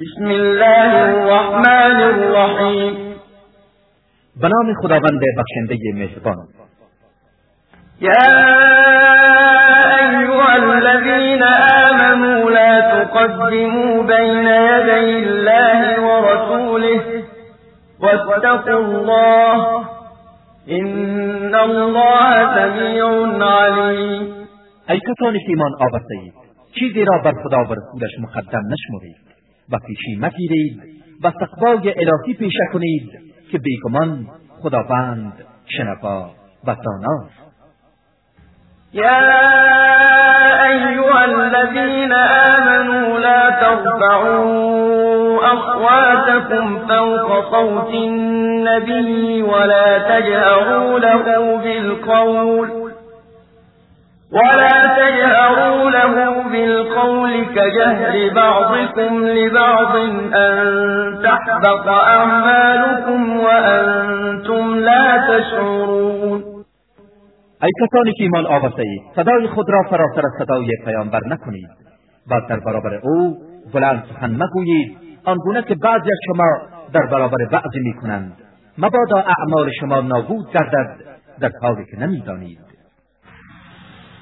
بسم الله الرحمن الرحیم به نام خداوند بخشنده مهربان. يا أيها الذين آمنوا لا تقدموا بين يدي الله ورسوله واتقوا الله إن الله سميع عليم ای کسانی که ایمان آورده اید چیزی را بر خدا و رسولش مقدم نشمرید. و پیشی مگیرید و تقوای الهی پیشه کنید که بیگمان خداوند شنوا و داناست يا أيها الذين آمنوا لا ترفعوا أصواتكم فوق صوت النبي ولا تجهروا له بالقول. ولا تجهروا له بالقول كجهر بعضكم لبعض أن تحبط أعمالكم وأنتم لا تشعرون. ای کسانی که ایمان آورده اید صدای خود را فراتر از صدای پیامبر نکنید. و در برابر او بلند سخن مگویید آنگونه که بعضی از شما در برابر بعضی می‌کنند. مبادا اعمال شما نابود گردد در حالی که نمی‌دانید.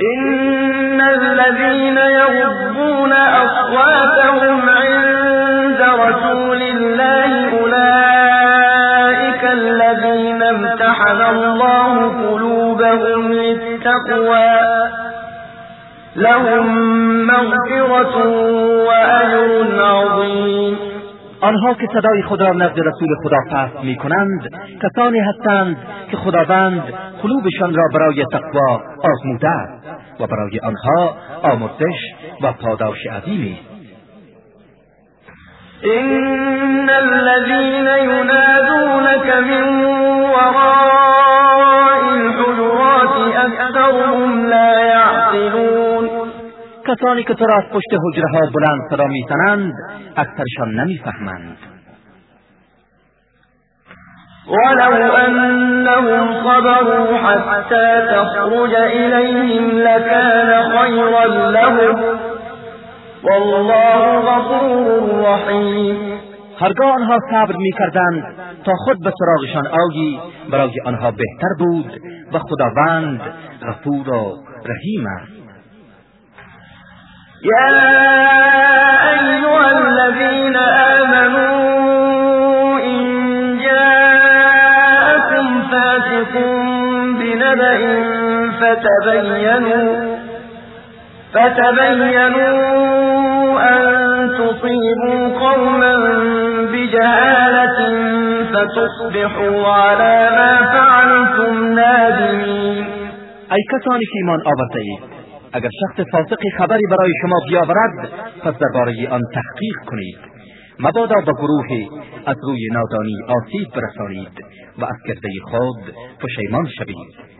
إن الذين يغضون أصواتهم عند رسول الله أولئك الذين امتحن الله قلوبهم للتقوى لهم مغفرة وأجر عظيم آنها که صدای خود را نزد رسول خدا پست می کنند کسانی هستند که خداوند قلوبشان را برای تقوا آزموده است. و برای آنها آمرزش و پاداش عظیمی. إن الذين ينادونك من وراء الحجرات أكثرهم لا يعقلون. کسانی که تو را از پشت حجره ها بلند صدا می‌زنند اکثرشان نمی‌فهمند. ولو أنهم صبروا حتى تخرج إليهم لكان خيرا لهم. والله غفور رحيم. هرگاه آنها صبر می‌کردند تا خود به سراغشان آیی برای آنها بهتر بود و خداوند غفور و رحیم است. يا أيها فتبينوا فتبينوا أن تصيبوا قوما بجهالة فتصبحوا على ما فعلتم نادمين. ای کسانی که ایمان آورده اگر شخص فاسقی خبری برای شما بیاورد پس درباره آن تحقیق کنید. مبادا با گروهی از روی نادانی آسیب برسانید و از کرده خود پشیمان شوید.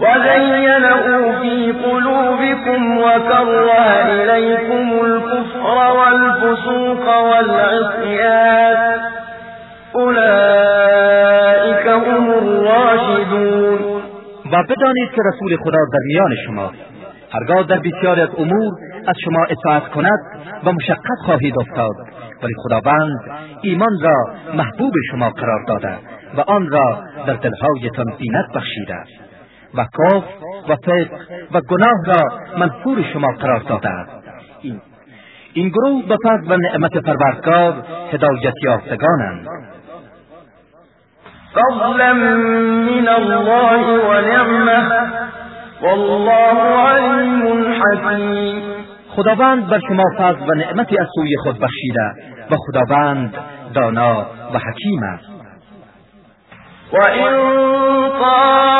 وزينه في قلوبكم وكره إليكم الكفر والفسوق والعصيان أولئك هم الراشدون و بدانید که رسول خدا در میان شما هرگاه در بسیاری از امور از شما اطاعت کند و مشقت خواهید افتاد ولی خداوند ایمان را محبوب شما قرار داده و آن را در دلهایتان زینت بخشیده و کاف و فسق و گناه را منفور شما قرار داده است این, این گروه به فضل و نعمت پروردگار هدایت یافتگانند. فضلا من الله ونعمه والله علیم حکیم. خداوند بر شما فضل و نعمتی از سوی خود بخشیده و خداوند دانا و حکیم است. وإن طائفتان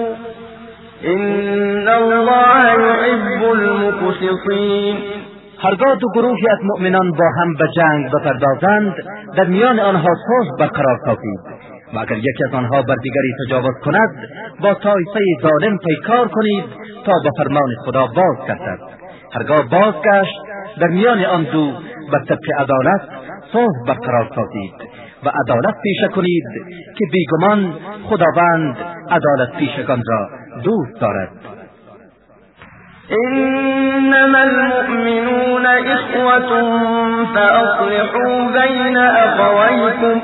المقسطين هرگاه دو گروهی از مؤمنان با هم به جنگ بپردازند در میان آنها صلح برقرار سازید. و اگر یکی از آنها بر دیگری تجاوز کند با طایفه ظالم پیکار کنید تا به فرمان خدا باز گردد هرگاه بازگشت در میان آن دو به طبق عدالت صلح برقرار سازید. و عدالت پیشه کنید که بیگمان خداوند عدالت پیشگان را دوست دارد. إنما المؤمنون إخوة فأصلحوا بين أخويكم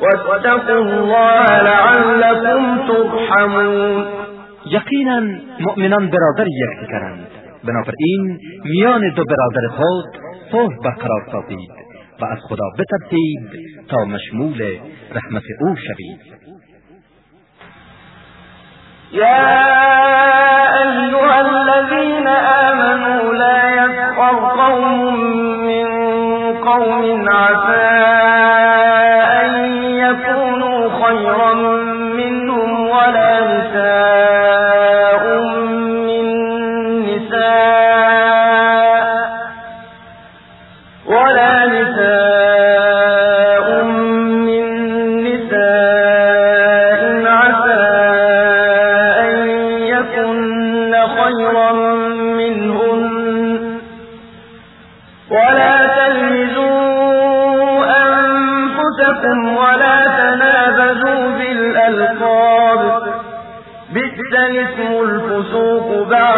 واتقوا الله لعلكم ترحمون. یقینا مؤمنان برادر یکدیگرند. بنابراین میان دو برادر خود صلح برقرار سازید و از خدا بترسید تا مشمول رحمت او شوید. يا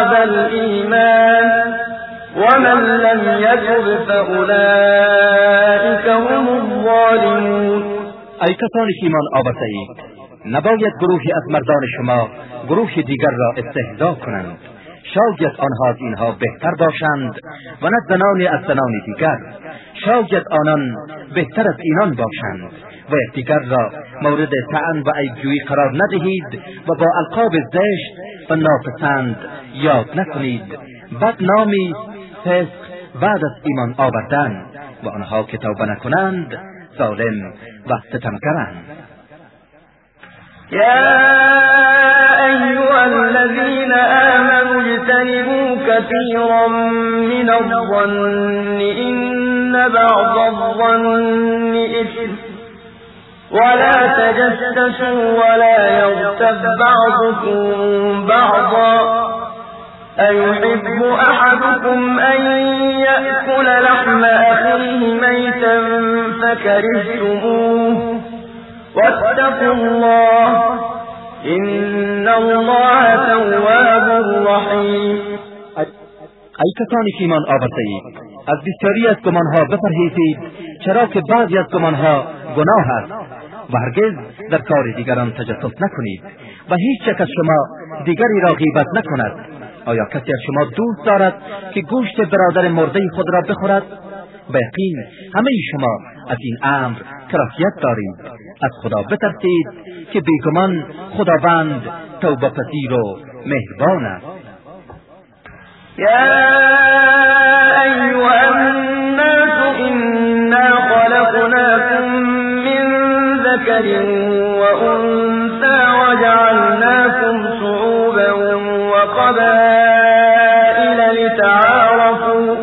بعد الإيمان ومن لم يتب فأولئك هم الظالمون. ای کسانی که ایمان آورده اید نباید گروهی از مردان شما گروه دیگر را استهزا کنند. شاید آنها از اینها بهتر باشند و نه زنانی از زنان دیگر. شاید آنان بهتر از اینان باشند و یکدیگر را مورد طعن و عیبجویی قرار ندهید و با القاب زشت و ناپسند یاد نکنید. بد نامی فسق بعد از ایمان آوردن و آنها که توبه نکنند ظالم و ستمگرند يا أيها الذين آمنوا اجتنبوا كثيرا من الظن إن بعض الظن إثم ولا تجسسوا ولا يغتب بعضكم بعضا. أيحب أحدكم أن يأكل لحم أخيه ميتا فكرهتموه. واتقوا الله إن الله تواب رحيم. ای کسانی که ایمان آورده اید از بسیاری از گمانها بپرهیزید چرا که بعضی از گمانها گناه است و هرگز در کار دیگران تجسس نکنید و هیچ یک از شما دیگری را غیبت نکند. آیا کسی از شما دوست دارد که گوشت برادر مرده خود را بخورد؟ به یقین همه شما از این امر کراهیت دارید. از خدا بترسید که بیگمان خداوند توبه پذیر و مهربان است. يا أيها الناس ذكر وأنثى وجعلناكم شعوبا وقبائل لتعارفوا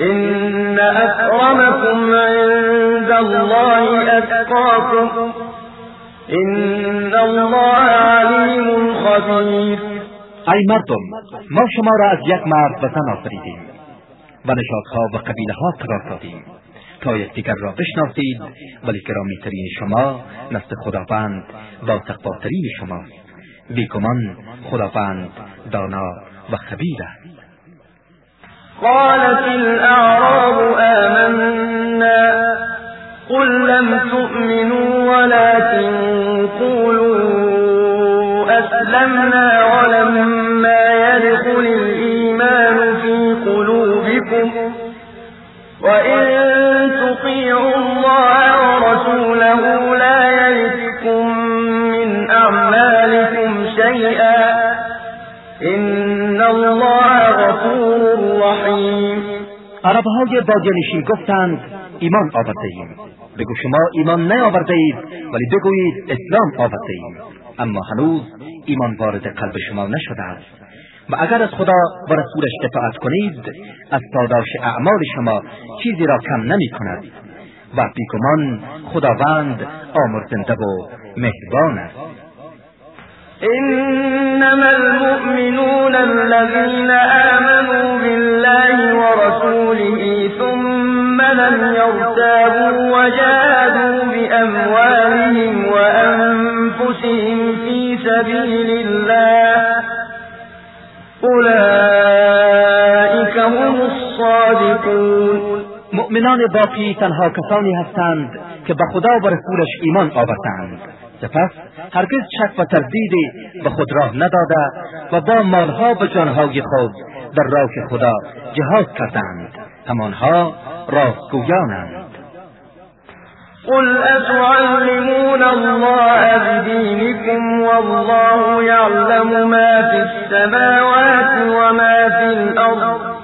إن أكرمكم عند الله أتقاكم إن الله عليم خبير. ای مردم ما شما را از یک مرد و زن آفریدیم و نژادها و قبیله ها قرار دادیم. تا یکدیگر را بشناسید ولی گرامیترین شما نزد خداوند با تقواترین شماست بیگمان خداوند دانا و خبیر است. قالت الأعراب آمنا قل لم تؤمنوا ولكن قولوا أسلمنا ولما عربهای باجنشین گفتند ایمان آورده ایم. بگو شما ایمان نیاورده اید ولی بگویید اسلام آورده ایم. اما هنوز ایمان وارد قلب شما نشده است. و اگر از خدا و رسولش اطاعت کنید از پاداش اعمال شما چیزی را کم نمی کند. و بیگمان خداوند آمرزنده و مهربان است. إنما المؤمنون الذين آمنوا بالله مؤمنان باقی تنها کسانی هستند که به خدا و رسولش ایمان آوردند. سپس هرگز شک و تردیدی به خود راه نداده و با مالها و جانهای خود در راه خدا جهاد کردند. همانها راستگویانند. قل أتعلمون الله بدينكم والله يعلم ما في السماوات وما في الأرض.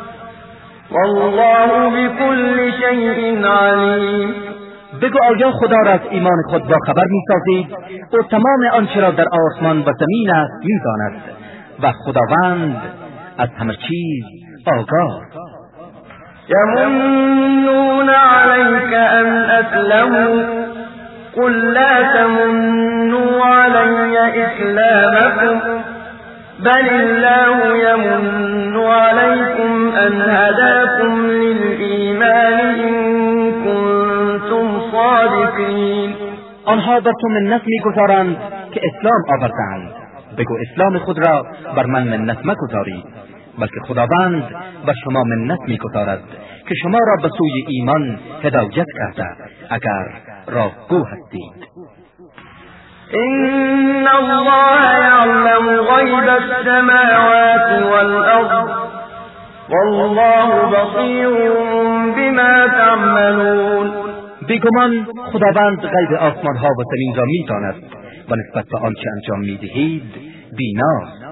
والله بكل شيء عليم بگو آیا خدا را از ایمان خود با خبر می سازید او تمام آنچه را در آسمان و زمین است می داند و خداوند از همه چیز آگاه. يمنون عليك أن أسلموا قل لا تمنوا علي إسلامكم بل الله يمن عليكم أن هداكم للإيمان كنتم صادقين آنها بر تو منت می‌گذارند که اسلام آوردند. بگو اسلام خود را بر من منت مگذارید بلکه خداوند بر شما منت می‌گذارد که شما را به سوی ایمان هدایت کرده اگر راهگو هستید. إن الله يعلم غيب السماوات والأرض والله بصير بما تعملون. بیگمان خداوند غیب آسمان ها و زمین را می‌داند و نسبت به آنچه انجام می‌دهید بیناست